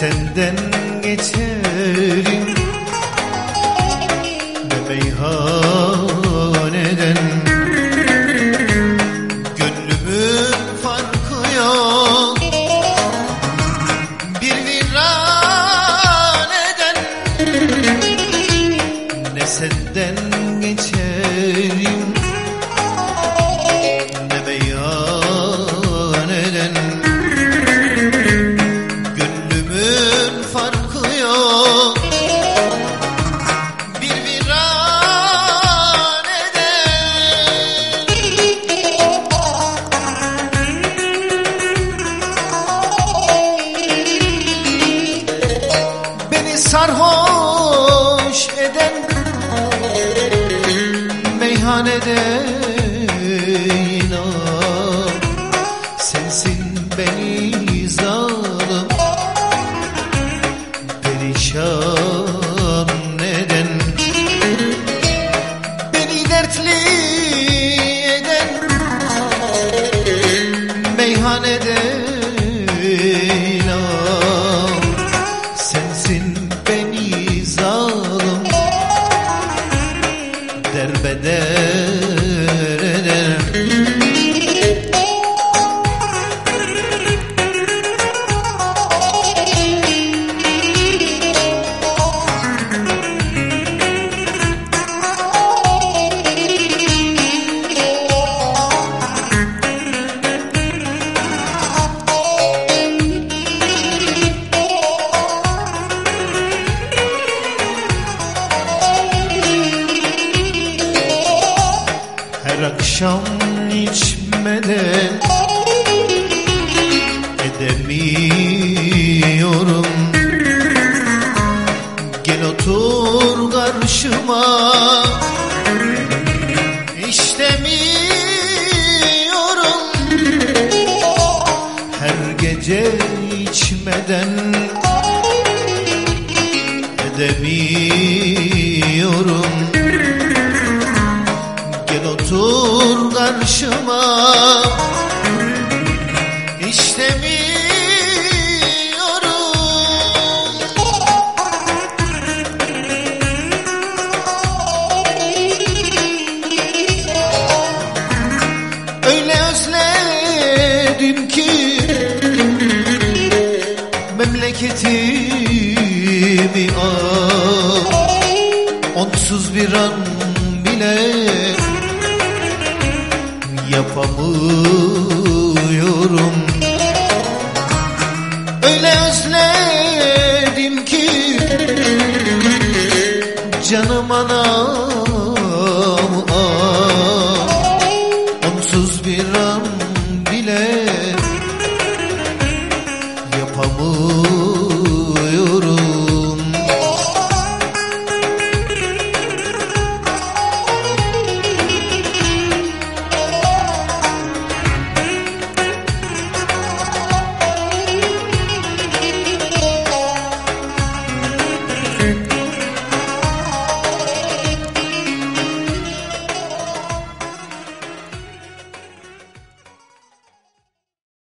senden geçerim. Ne meyhaneden Gönlümün farkı yok. Bir viraneden Ne senden Meyhanede inan. Sensin beni akşam içmeden edemiyorum. Gel otur karşıma. İstemiyorum Her gece içmeden edemiyorum otur karşıma. İstemiyorum Öyle özledim ki Memleketimi ah Onsuz bir an bile yapamıyorum. Öyle özledim